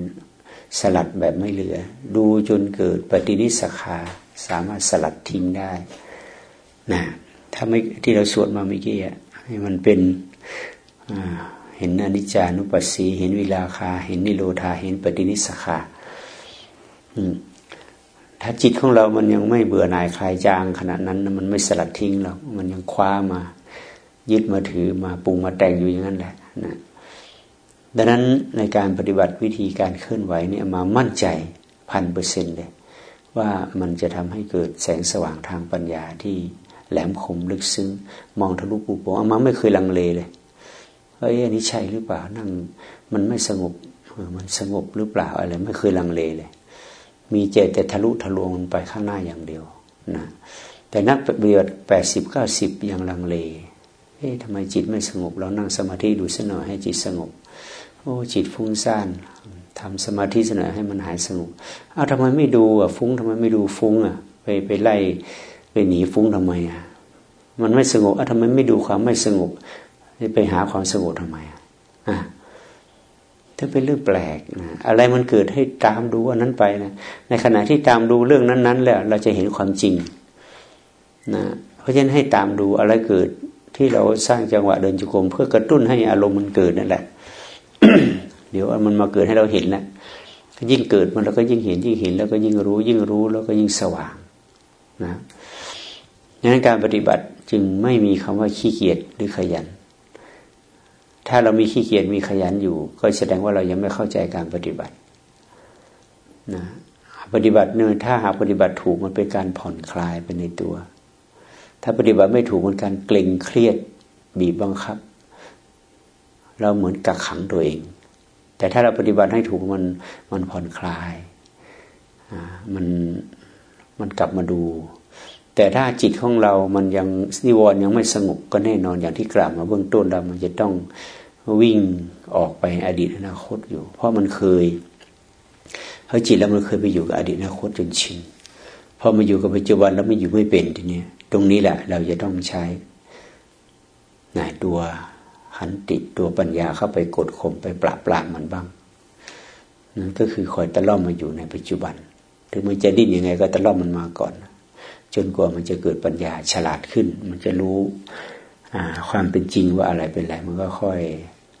Speaker 1: สลัดแบบไม่เหลือ ดูจนเกิดปฏินิสขาสามารถสลัดทิ้งได้นะถ้าไม่ที่เราสวดมาเมื่อกี้ให้มันเป็นเห็นอนิจจานุปัสสี เห็นวิลาคา เห็นนิโรธา เห็นปฏินิสขาอืม ถ้าจิตของเรามันยังไม่เบื่อหน่ายคลายจางขนาดนั้นมันไม่สลัดทิ้งเรามันยังคว้ามา ยึดมาถือมาปรุงมาแต่งอยู่อย่างนั้นแหละนะดังนั้นในการปฏิบัติวิธีการเคลื่อนไหวเนี่ยมามั่นใจพันเปอร์เซ็นต์เลยว่ามันจะทำให้เกิดแสงสว่างทางปัญญาที่แหลมคมลึกซึ้ง มองทะลุปูโปงอามาไม่เคยลังเลเลยเฮ้ยอันนี้ใช่หรือเปล่านั่งมันไม่สงบมันสงบหรือเปล่าอะไรไม่เคยลังเลเลย มีเจตแต่ทะลุทะลวงไปข้างหน้าอย่างเดียวนะแต่นักปฏิบัติแปดสิบเก้าสิบยังลังเลเอ๊ะทำไมจิตไม่สงบเรานั่งสมาธิดูสักหน่อยให้จิตสงบโอ้จิตฟุ้งซ่านทำสมาธิเสนอให้มันหายสงบอ้าวทำไมไม่ดูอะฟุ้งทำไมไม่ดูฟุ้งอะไปไปไล่ไปหนีฟุ้งทำไมอะมันไม่สงบอ้าวทำไมไม่ดูความไม่สงบไปหาความสงบทำไมอะอะ ถ้าเป็นเรื่องแปลกนะอะไรมันเกิดให้ตามดูอันนั้นไปนะในขณะที่ตามดูเรื่องนั้นๆแล้วเราจะเห็นความจริงนะเพราะฉะนั้นให้ตามดูอะไรเกิดที่เราสร้างจังหวะเดินจุกรมเพื่อกระตุ้นให้อารมณ์มันเกิดนั่นแหละ เดี๋ยวมันมาเกิดให้เราเห็นแล้วยิ่งเกิดมันเราก็ยิ่งเห็นยิ่งเห็น แล้วก็ยิ่งรู้ ยิ่งรู้แล้วก็ยิ่งสว่างนะดังนั้นการปฏิบัติจึงไม่มีคำว่าขี้เกียจหรือขยัน ถ้าเรามีขี้เกียจมีขยันอยู่ ก็แสดงว่าเรายังไม่เข้าใจการปฏิบัตินะปฏิบัติเนี่ยถ้าหากปฏิบัติถูกมันเป็นการผ่อนคลายไปในตัว ถ้าปฏิบัติไม่ถูกมันการเกร็งเครียดบีบบังคับ เราเหมือนกักขังตัวเอง แต่ถ้าเราปฏิบัติให้ถูกมันมันผ่อนคลายมันมันกลับมาดู แต่ถ้าจิตของเรามันยังนิวรณ์ยังไม่สงบก็แน่นอนอย่างที่กล่าวมาเบื้องต้นเรามันจะต้องวิ่งออกไปอดีตอนาคตอยู่ เพราะมันเคยเพราะจิตเรามันเคยไปอยู่กับอดีตอนาคตจนชินพอมาอยู่กับปัจจุบันแล้วไม่อยู่ไม่เป็นทีนี้ตรงนี้แหละ เราจะต้องใช้นะตัวขันติตัวปัญญาเข้าไปกดข่มไปปราบปรามมันบ้างนั่นก็คือคอยตะล่อมมาอยู่ในปัจจุบัน ถึงมันจะดิ้นยังไงก็ตะล่อมมันมาก่อน จนกว่ามันจะเกิดปัญญาฉลาดขึ้น มันจะรู้ความเป็นจริงว่าอะไรเป็นอะไรมันก็ค่อย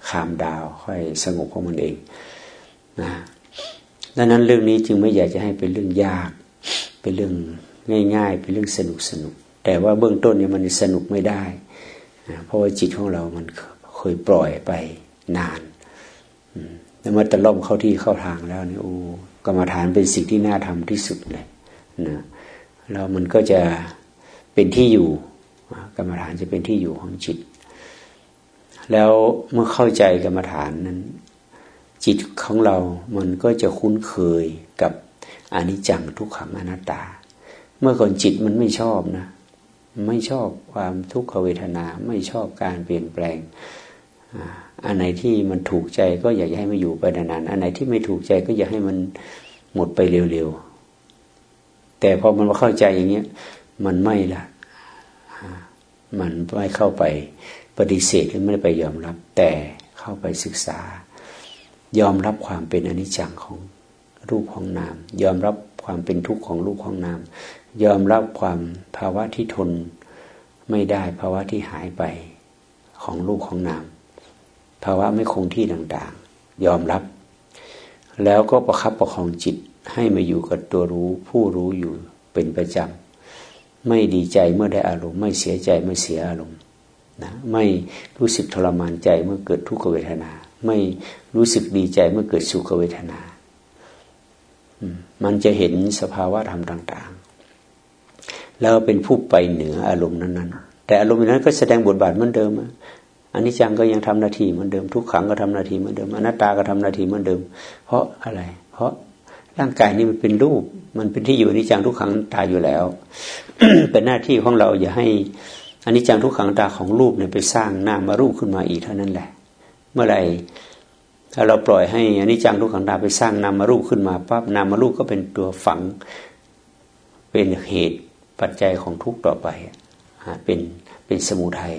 Speaker 1: ขามดาว ค่อยสงบของมันเองนะดังนั้นเรื่องนี้จึงไม่อยากจะให้เป็นเรื่องยาก เป็นเรื่องง่าย ๆ เป็นเรื่องสนุกสนุก แต่ว่าเบื้องต้นเนี่ยมันสนุกไม่ได้นะเพราะว่าจิตของเรามันเคยปล่อยไปนานแล้วมาตะล่อมเข้าที่เข้าทางแล้วเนี่ยโอ้กรรมฐานเป็นสิ่งที่น่าทำที่สุดเลยนะ แล้วมันก็จะเป็นที่อยู่กรรมฐานจะเป็นที่อยู่ของจิต แล้วเมื่อเข้าใจกรรมฐานนั้น จิตของเรา มันก็จะคุ้นเคยกับอนิจจังทุกขังอนัตตา เมื่อก่อนจิตมันไม่ชอบนะ ไม่ชอบความทุกขเวทนา ไม่ชอบการเปลี่ยนแปลง อันไหนที่มันถูกใจก็อยากให้มันอยู่ไปนานๆ อันไหนที่ไม่ถูกใจก็อยากให้มันหมดไปเร็วๆ แต่พอมันมาเข้าใจอย่างเงี้ย มันไม่ละมันไม่เข้าไปปฏิเสธหรือไม่ไปยอมรับ แต่เข้าไปศึกษา ยอมรับความเป็นอนิจจังของรูปของนาม ยอมรับความเป็นทุกข์ของรูปของนาม ยอมรับความภาวะที่ทนไม่ได้ภาวะที่หายไปของรูปของนาม ภาวะไม่คงที่ต่างๆ ยอมรับ แล้วก็ประคับประคองจิต ให้มาอยู่กับตัวรู้ผู้รู้อยู่เป็นประจำ ไม่ดีใจเมื่อได้อารมณ์ ไม่เสียใจเมื่อเสียอารมณ์นะไม่รู้สึกทรมานใจเมื่อเกิดทุกขเวทนา ไม่รู้สึกดีใจเมื่อเกิดสุขเวทนา มันจะเห็นสภาวะธรรมต่าง ๆ แล้วเป็นผู้ไปเหนืออารมณ์นั้นๆ แต่อารมณ์นั้นก็แสดงบทบาทเหมือนเดิมอันนี้จังก็ยังทำหน้าที่เหมือนเดิมทุกขังก็ทำหน้าที่เหมือนเดิมอนัตตาก็ทำหน้าที่เหมือนเดิม เพราะอะไร เพราะ ร่างกายนี้มันเป็นรูป มันเป็นที่อยู่อนิจจังทุกขังตาอยู่แล้ว เป็นหน้าที่ของเราอย่าให้อันนี้จังทุกขังตาของรูปเนี่ยไปสร้างหน้ามารูปขึ้นมาอีกเท่านั้นแหละ เมื่อไหร่ถ้าเราปล่อยให้อันนี้จังทุกขังตาไปสร้างนามารูปขึ้นมาปั๊บนามารูปก็เป็นตัวฝัง เป็นเหตุปัจจัยของทุกต่อไปเป็นเป็นสมุทัย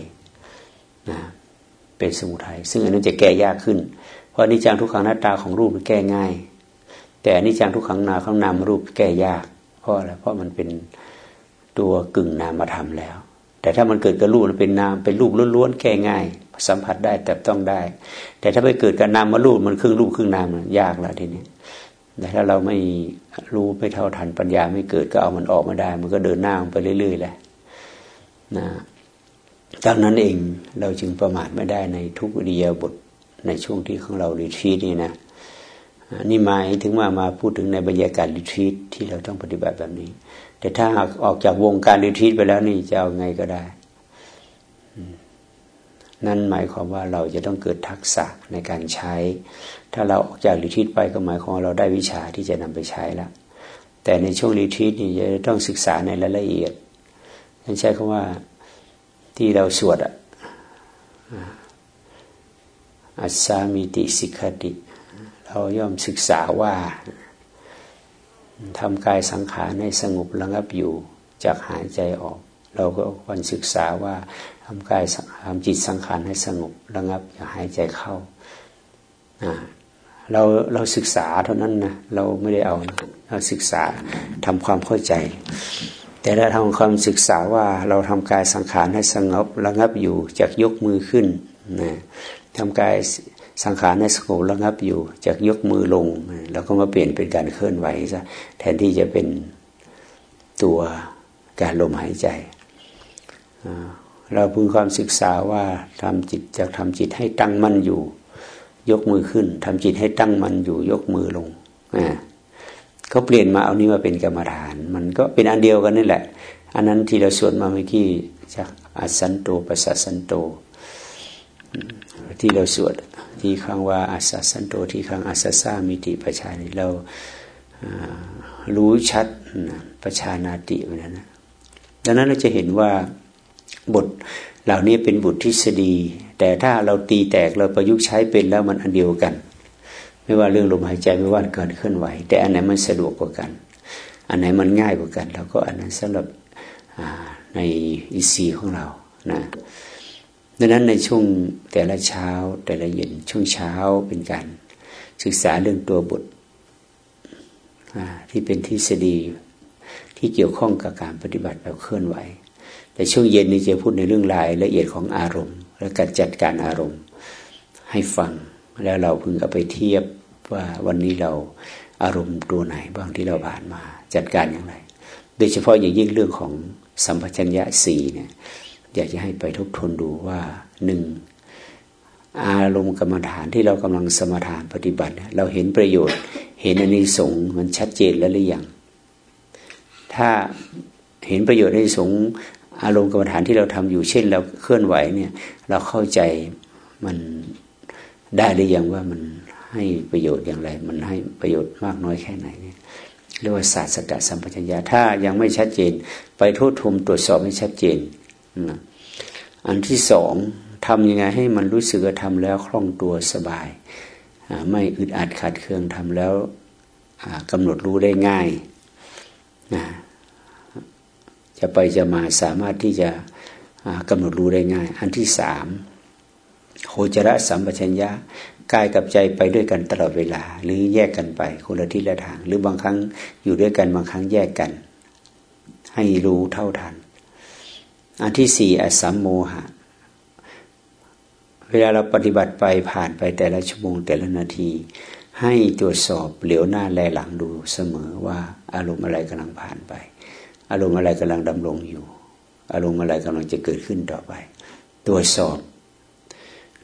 Speaker 1: นะเป็นสมุทัยซึ่งอันนั้นจะแก้ยากขึ้น เพราะนิจังทุกขังหน้าตาของรูปมันแก้ง่าย แต่นิจังทุกขังนาข้างนามรูปแก้ยาก เพราะอะไรเพราะมันเป็นตัวกึ่งนามธรรมแล้ว แต่ถ้ามันเกิดกับรูปมันเป็นนามเป็นรูปล้วนๆแก้ง่าย สัมผัสได้แต่ต้องได้ แต่ถ้าไปเกิดกับนามมารูปมันครึ่งรูปครึ่งนามยากแล้วทีนี้แต่ถ้าเราไม่รู้ไม่เท่าทันปัญญาไม่เกิดก็เอามันออกมาได้ มันก็เดินหน้าไปเรื่อยๆแหละนะดังนั้นเองเราจึงประมาทไม่ได้ในทุกวิดียบทในช่วงที่ของเรารีทีนี่นะ นี่หมายถึงว่ามาพูดถึงในบรรยากาศรีทรีตที่เราต้องปฏิบัติแบบนี้ แต่ถ้าหากออกจากวงการรีทรีตไปแล้วนี่จะเอาไงก็ได้ นั่นหมายความว่าเราจะต้องเกิดทักษะในการใช้ ถ้าเราออกจากรีทรีตไปก็หมายความเราได้วิชาที่จะนำไปใช้แล้วแต่ในช่วงรีทรีตนี่จะต้องศึกษาในรายละเอียดนั่นใช้คำว่าที่เราสวดอะอัสสามิติสิกขติ เราย่อมศึกษาว่าทำกายสังขารให้สงบระงับอยู่จากหายใจออก เราก็ควรศึกษาว่าทำกายทำจิตสังขารให้สงบระงับอย่าหายใจเข้าเราเราศึกษาเท่านั้นนะเราไม่ได้เอาเราศึกษาทำความเข้าใจ แต่ถ้าทำความศึกษาว่าเราทำกายสังขารให้สงบระงับอยู่จากยกมือขึ้นนะทำกาย สังขารให้สงบระงับอยู่จากยกมือลง แล้วก็มาเปลี่ยนเป็นการเคลื่อนไหวซะแทนที่จะเป็นตัวการลมหายใจ เราพึงความศึกษาว่าทำจิตจากทำจิตให้ตั้งมั่นอยู่ ยกมือขึ้นทำจิตให้ตั้งมั่นอยู่ ยกมือลงอ่าเขาเปลี่ยนมาเอานี้มาเป็นกรรมฐาน มันก็เป็นอันเดียวกันนี่แหละ อันนั้นที่เราสวดมาเมื่อกี้จากอัสันโตปัสสันโตที่เราสวด ที่ข้งว่าอัสสันโตที่ข้งอัสสามิติประชานี่เรารู้ชัดประชานาติเหมือนนั้นดังนั้นเราจะเห็นว่าบทเหล่านี้เป็นบททฤษฎี แต่ถ้าเราตีแตกเราประยุกต์ใช้เป็นแล้วมันอันเดียวกัน ไม่ว่าเรื่องลมหายใจไม่ว่าการเคลื่อนไหว แต่อันไหนมันสะดวกกว่ากัน อันไหนมันง่ายกว่ากันเราก็อันนั้นสำหรับในอีซีของเรานะ ดังนั้นในช่วงแต่ละเช้า แต่ละเย็นช่วงเช้าเป็นการศึกษาเรื่องตัวบทที่เป็นทฤษฎีที่เกี่ยวข้องกับการปฏิบัติแบบเคลื่อนไหว แต่ช่วงเย็นนี้จะพูดในเรื่องรายละเอียดของอารมณ์ และการจัดการอารมณ์ให้ฟังแล้วเราพึงเอาไปเทียบว่าวันนี้เราอารมณ์ตัวไหนบ้างที่เราผ่านมาจัดการอย่างไร โดยเฉพาะอย่างยิ่งเรื่องของสัมปชัญญะสี่เนี่ย อยากจะให้ไปทบทวนดูว่าหนึ่งอารมณ์กรรมฐานที่เรากำลังสมถานปฏิบัติ เราเห็นประโยชน์ เห็นอนิสงส์มันชัดเจนแล้วหรือยังถ้าเห็นประโยชน์ในสงส์อารมณ์กรรมฐานที่เราทำอยู่เช่น เราเคลื่อนไหวเนี่ย เราเข้าใจมันได้หรือยังว่ามันให้ประโยชน์อย่างไร มันให้ประโยชน์มากน้อยแค่ไหนเนี่ยเรียกว่าศาสตร์สตสัมปชัญญะถ้ายังไม่ชัดเจน ไปทดทมตรวจสอบให้ชัดเจน อันที่สองทำยังไงให้มันรู้สึกทำแล้วคล่องตัวสบาย ไม่อึดอัดขัดเคืองทำแล้วกำหนดรู้ได้ง่ายจะไปจะมาสามารถที่จะกำหนดรู้ได้ง่าย อันที่สามโคจรสัมปชัญญะกายกับใจไปด้วยกันตลอดเวลา หรือแยกกันไปคนละทิศละทาง หรือบางครั้งอยู่ด้วยกันบางครั้งแยกกัน ให้รู้เท่าทัน อันที่สี่อสัมโมหะ เวลาเราปฏิบัติไปผ่านไปแต่ละชั่วโมงแต่ละนาที ให้ตรวจสอบเหลียวหน้าแลหลังดูเสมอว่าอารมณ์อะไรกำลังผ่านไป อารมณ์อะไรกำลังดำรงอยู่ อารมณ์อะไรกำลังจะเกิดขึ้นต่อไป ตรวจสอบ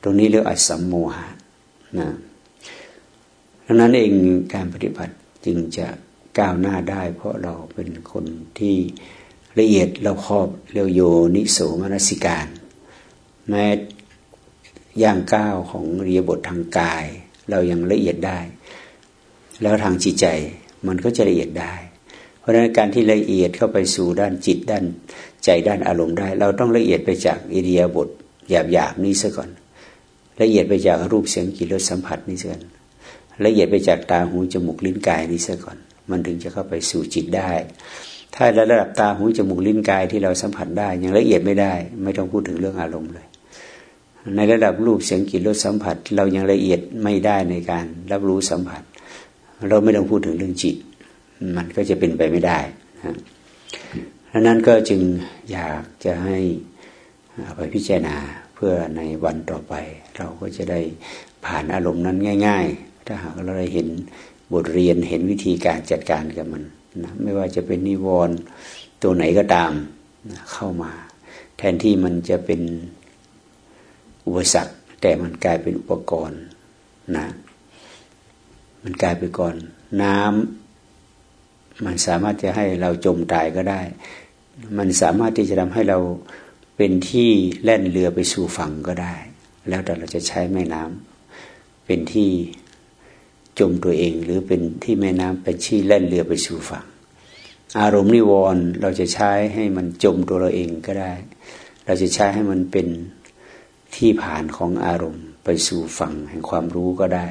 Speaker 1: ตรงนี้เรียกอัสัมโมหะนะดังนั้นเองการปฏิบัติจึงจะก้าวหน้าได้ เพราะเราเป็นคนที่ ละเอียดเราครอบเรียวโยนิโสมนสิการ แม้ย่างก้าวของเรียบททางกาย เรายังละเอียดได้ แล้วทางจิตใจมันก็จะละเอียดได้ เพราะฉะนั้นการที่ละเอียดเข้าไปสู่ด้านจิตด้านใจด้านอารมณ์ได้ เราต้องละเอียดไปจากอิเดียบทหยาบๆนี้ซะก่อน ละเอียดไปจากรูปเสียงกลิ่นรสสัมผัสนี้ซะก่อนละเอียดไปจากตาหูจมูกลิ้นกายนี้ซะก่อน มันถึงจะเข้าไปสู่จิตได้ ถ้าระดับตาหูจมูกลิ้นกายที่เราสัมผัสได้ยังละเอียดไม่ได้ ไม่ต้องพูดถึงเรื่องอารมณ์เลย ในระดับรูปเสียงกลิ่นรสสัมผัส เรายังละเอียดไม่ได้ในการรับรู้สัมผัส เราไม่ต้องพูดถึงเรื่องจิต มันก็จะเป็นไปไม่ได้นะดังนั้นก็จึงอยากจะให้ไปพิจารณาเพื่อในวันต่อไป เราก็จะได้ผ่านอารมณ์นั้นง่าย ๆ ถ้าหากเราได้เห็นบทเรียนเห็นวิธีการจัดการกับมัน นะไม่ว่าจะเป็นนิวรณ์ตัวไหนก็ตามนะเข้ามา แทนที่มันจะเป็นอุปสรรคแต่มันกลายเป็นอุปกรณ์นะมันกลายไปก่อน น้ำมันสามารถจะให้เราจมตายก็ได้ มันสามารถที่จะทำให้เราเป็นที่แล่นเรือไปสู่ฝั่งก็ได้ แล้วแต่เราจะใช้แม่น้ำเป็นที่ จมตัวเอง หรือเป็นที่แม่น้ำเป็นที่แล่นเรือไปสู่ฝั่ง อารมณ์นิวรณ์เราจะใช้ให้มันจมตัวเราเองก็ได้ เราจะใช้ให้มันเป็นที่ผ่านของอารมณ์ไปสู่ฝั่งแห่งความรู้ก็ได้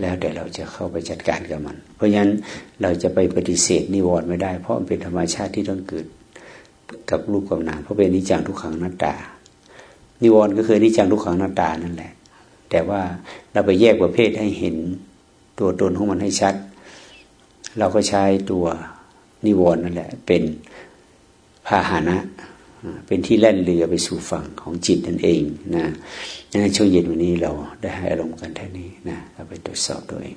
Speaker 1: แล้วแต่เราจะเข้าไปจัดการกับมัน เพราะฉะนั้นเราจะไปปฏิเสธนิวรณ์ไม่ได้ เพราะมันเป็นธรรมชาติที่ต้องเกิดกับรูปกับนามเพราะเป็นนิจังทุกขังนัตตา นิวรณ์ก็คือนิจังทุกขังนัตตานั่นแหละ แต่ว่าเราไปแยกประเภทให้เห็น ตัวตนของมันให้ชัด เราก็ใช้ตัวนิวรณ์นั่นแหละ เป็นพาหานะ เป็นที่แล่นเรือไปสู่ฝั่งของจิตนั่นเองนะดังนั้นช่วงเย็นวันนี้เราได้ให้อารมณ์กันแท่นี้นะเราไปตรวจสอบตัวเอง